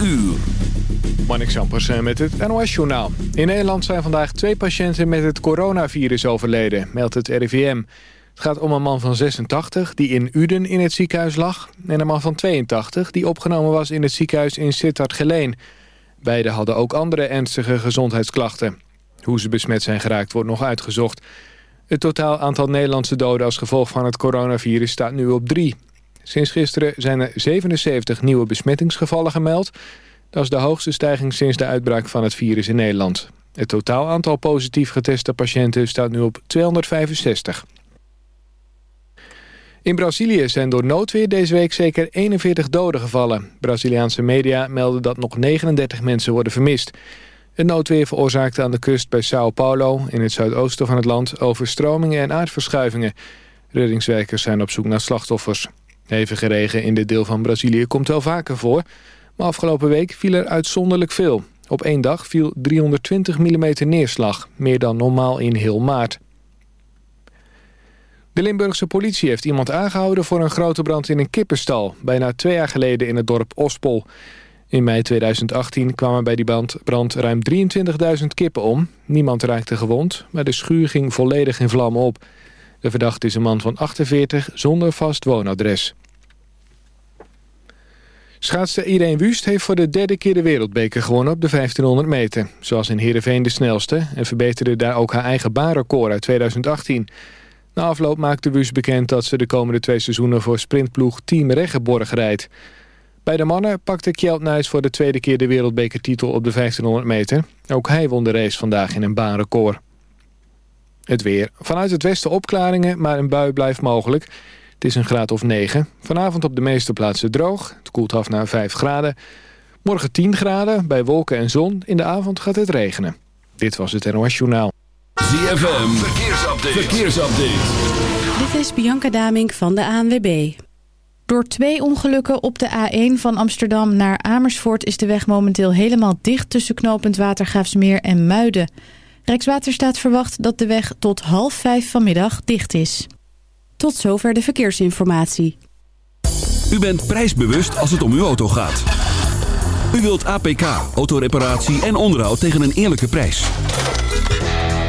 1 uur. Marnik Sampers met het NOS-journaal. In Nederland zijn vandaag twee patiënten met het coronavirus overleden, meldt het RIVM. Het gaat om een man van 86 die in Uden in het ziekenhuis lag... en een man van 82 die opgenomen was in het ziekenhuis in Sittard-Geleen. Beiden hadden ook andere ernstige gezondheidsklachten. Hoe ze besmet zijn geraakt wordt nog uitgezocht. Het totaal aantal Nederlandse doden als gevolg van het coronavirus staat nu op drie. Sinds gisteren zijn er 77 nieuwe besmettingsgevallen gemeld. Dat is de hoogste stijging sinds de uitbraak van het virus in Nederland. Het totaal aantal positief geteste patiënten staat nu op 265. In Brazilië zijn door noodweer deze week zeker 41 doden gevallen. Braziliaanse media melden dat nog 39 mensen worden vermist. Het noodweer veroorzaakte aan de kust bij Sao Paulo... in het zuidoosten van het land overstromingen en aardverschuivingen. Reddingswerkers zijn op zoek naar slachtoffers. Hevige regen in dit deel van Brazilië komt wel vaker voor... maar afgelopen week viel er uitzonderlijk veel. Op één dag viel 320 mm neerslag, meer dan normaal in heel maart. De Limburgse politie heeft iemand aangehouden voor een grote brand in een kippenstal... bijna twee jaar geleden in het dorp Ospol. In mei 2018 kwamen bij die brand, ruim 23.000 kippen om. Niemand raakte gewond, maar de schuur ging volledig in vlammen op. De verdachte is een man van 48 zonder vast woonadres. Schaatster Irene Wust heeft voor de derde keer de wereldbeker gewonnen op de 1500 meter. Zoals in Heerenveen de snelste en verbeterde daar ook haar eigen baanrecord uit 2018. Na afloop maakte Wust bekend dat ze de komende twee seizoenen voor sprintploeg Team Reggeborg rijdt. Bij de mannen pakte Kjeld Nuis voor de tweede keer de wereldbekertitel op de 1500 meter. Ook hij won de race vandaag in een baanrecord. Het weer. Vanuit het westen opklaringen, maar een bui blijft mogelijk. Het is een graad of 9. Vanavond op de meeste plaatsen droog. Het koelt af naar 5 graden. Morgen 10 graden, bij wolken en zon. In de avond gaat het regenen. Dit was het NOS Journaal. ZFM, verkeersupdate. verkeersupdate. Dit is Bianca Damink van de ANWB. Door twee ongelukken op de A1 van Amsterdam naar Amersfoort... is de weg momenteel helemaal dicht tussen knooppunt Watergraafsmeer en Muiden. Rijkswaterstaat verwacht dat de weg tot half vijf vanmiddag dicht is. Tot zover de verkeersinformatie. U bent prijsbewust als het om uw auto gaat. U wilt APK, autoreparatie en onderhoud tegen een eerlijke prijs.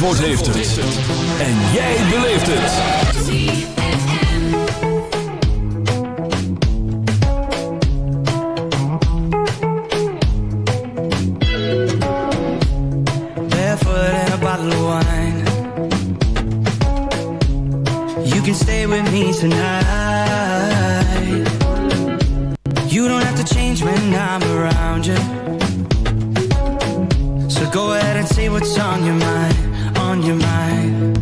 Zandvoort heeft het. En jij beleeft het. Barefoot and a bottle of wine. You can stay with me tonight. You don't have to change when I'm around you. So go ahead and say what's on your mind on your mind.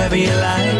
whoever you like.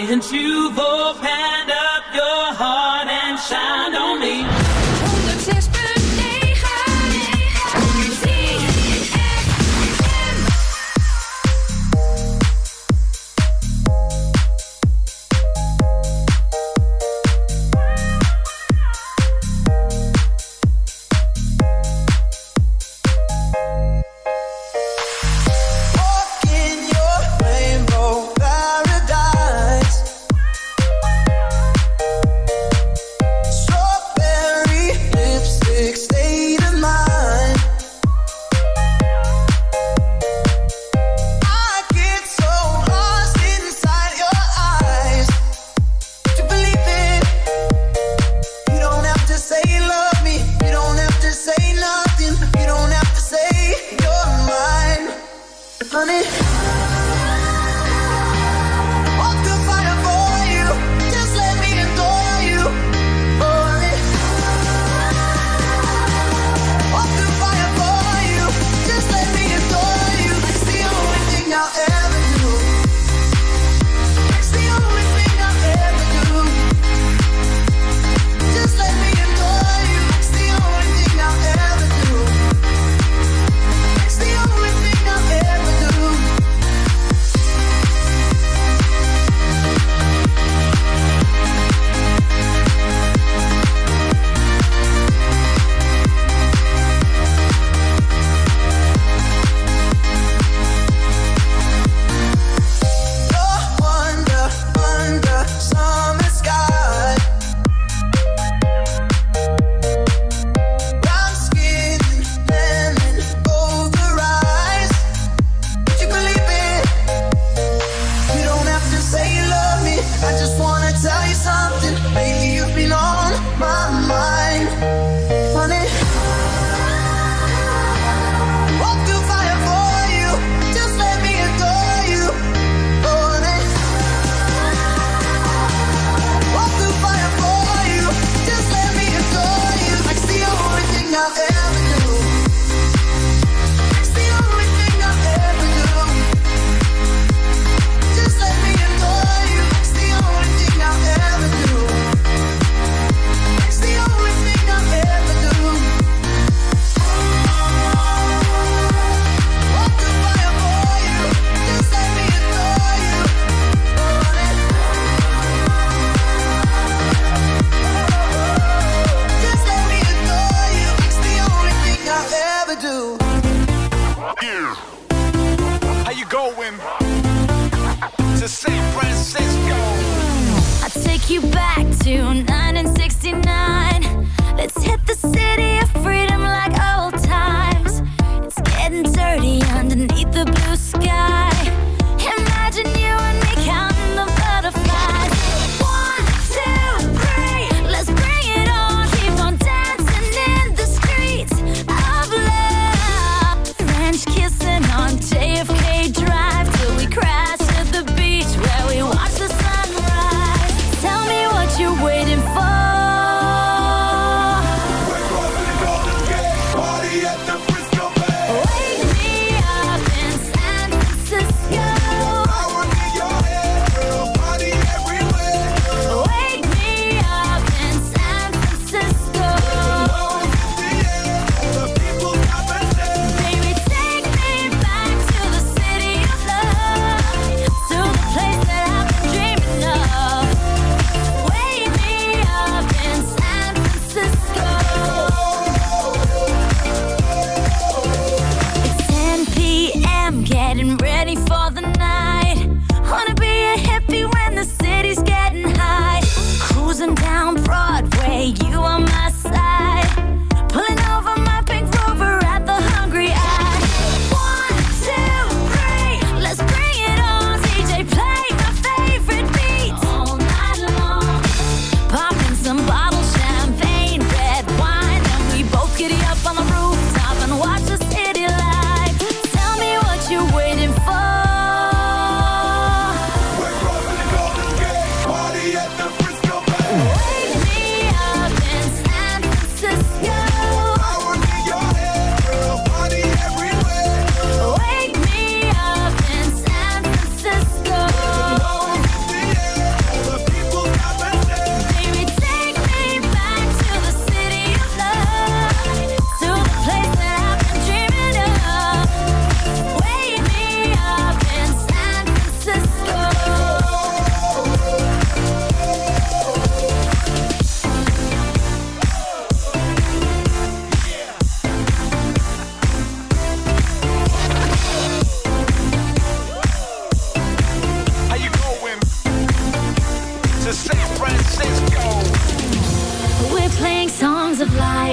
Haven't you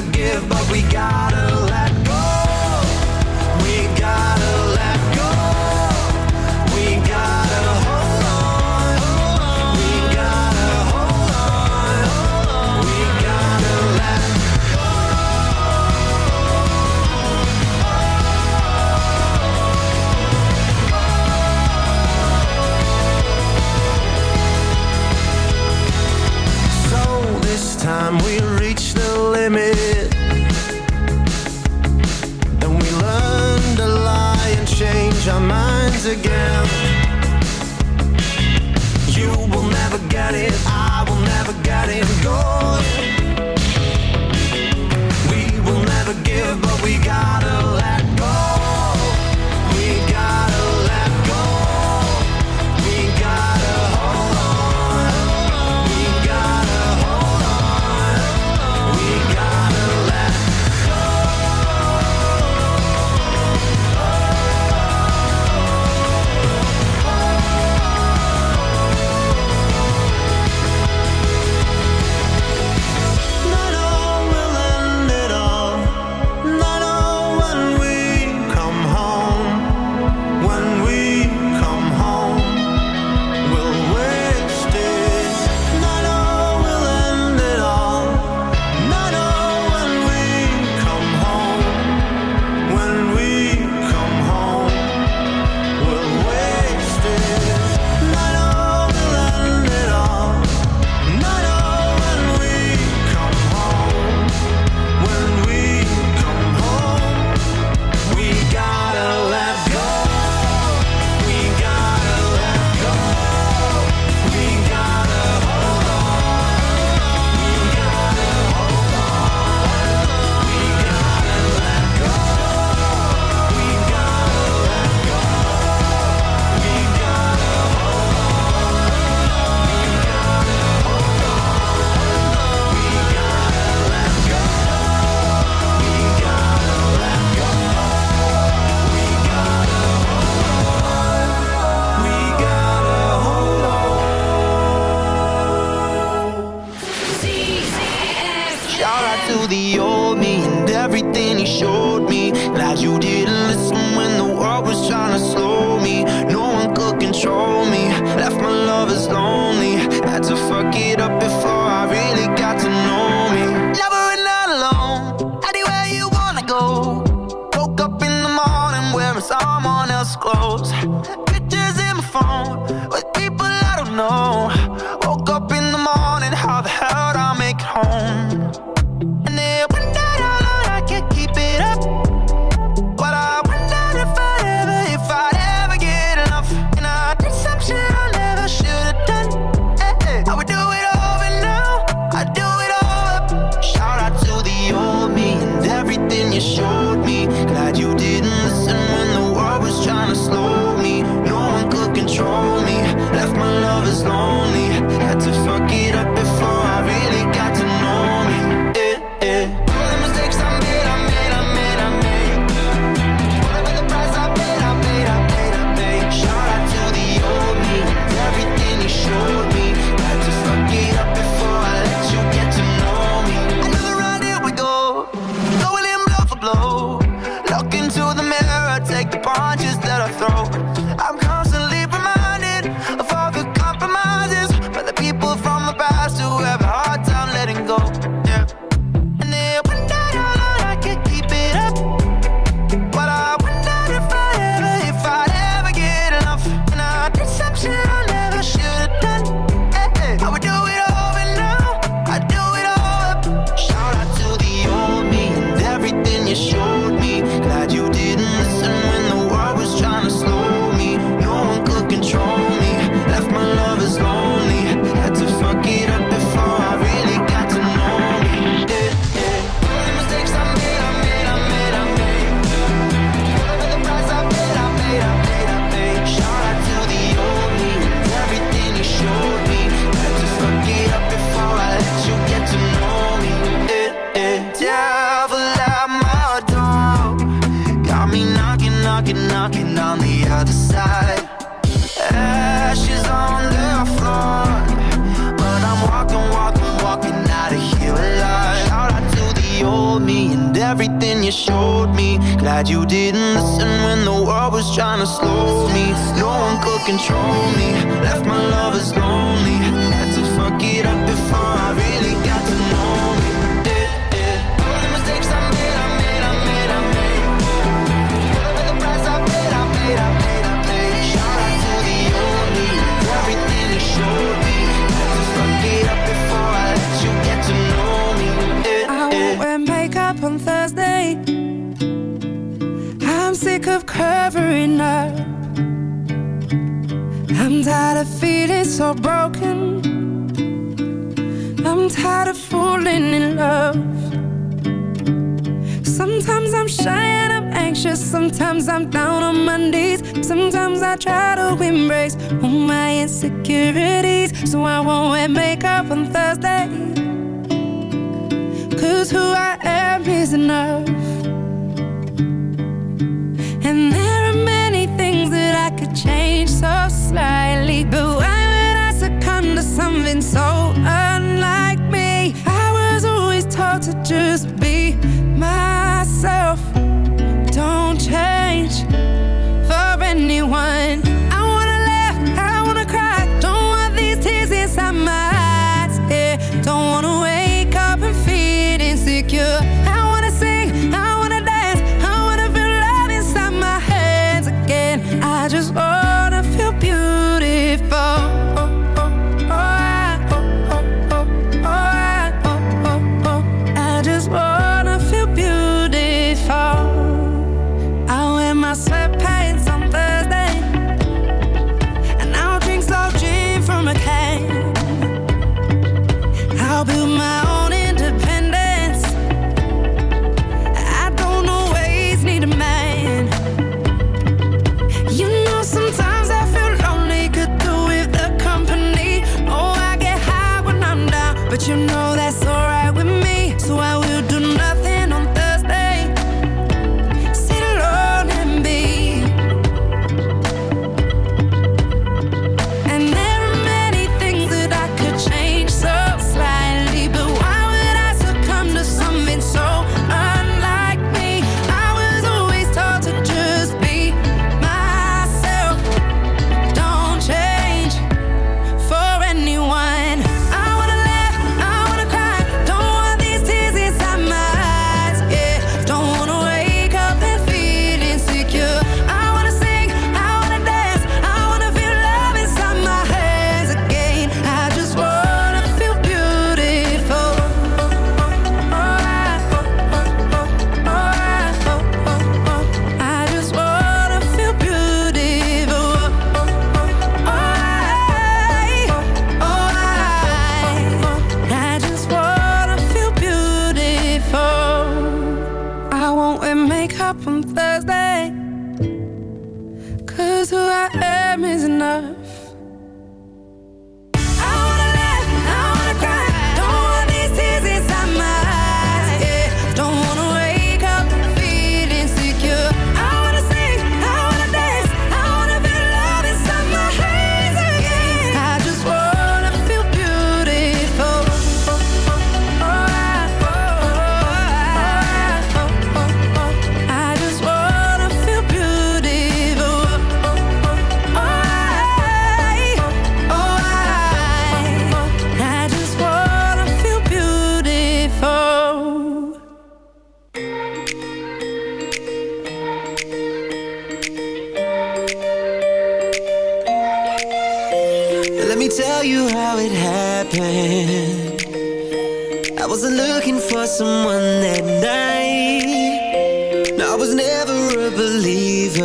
forgive, but we gotta again. You will never get it, I will never get it gone. We will never give, but we gotta every night. I'm tired of feeling so broken. I'm tired of falling in love. Sometimes I'm shy and I'm anxious. Sometimes I'm down on my knees. Sometimes I try to embrace all my insecurities. So I won't wear makeup on Thursday. Cause who I am is enough. change so slightly But why would I succumb to something so unlike me? I was always taught to just be myself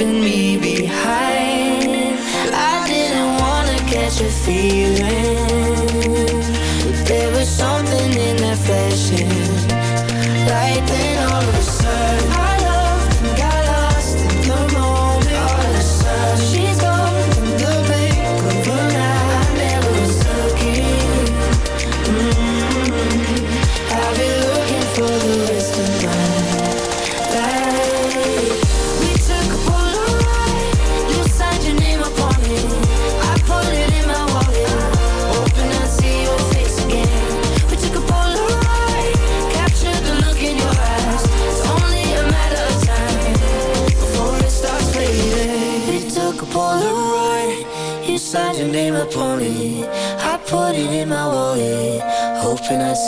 leaving me behind. I didn't wanna catch a feeling.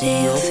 see you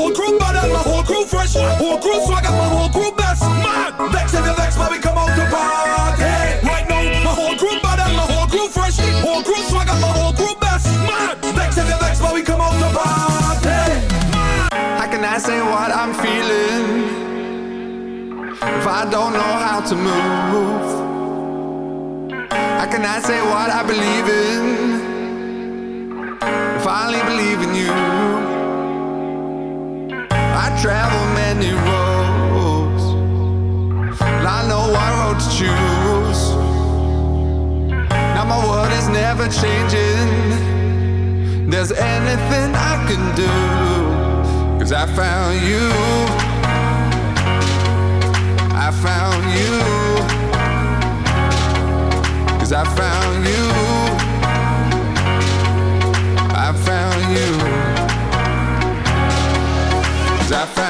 whole crew better, my whole crew fresh. Whole crew swag my whole crew best. Mad. Vex if you vex, but we come out to party. Right now, my whole crew better, my whole crew fresh. Whole crew swag my whole crew best. Mad. Vex if you vex, but we come out to party. How can I say what I'm feeling if I don't know how to move? How can I say what I believe in if I only believe in you? travel many roads. I know one road to choose. Now my world is never changing. There's anything I can do. Cause I found you. I found you. Cause I found you. I found you. I found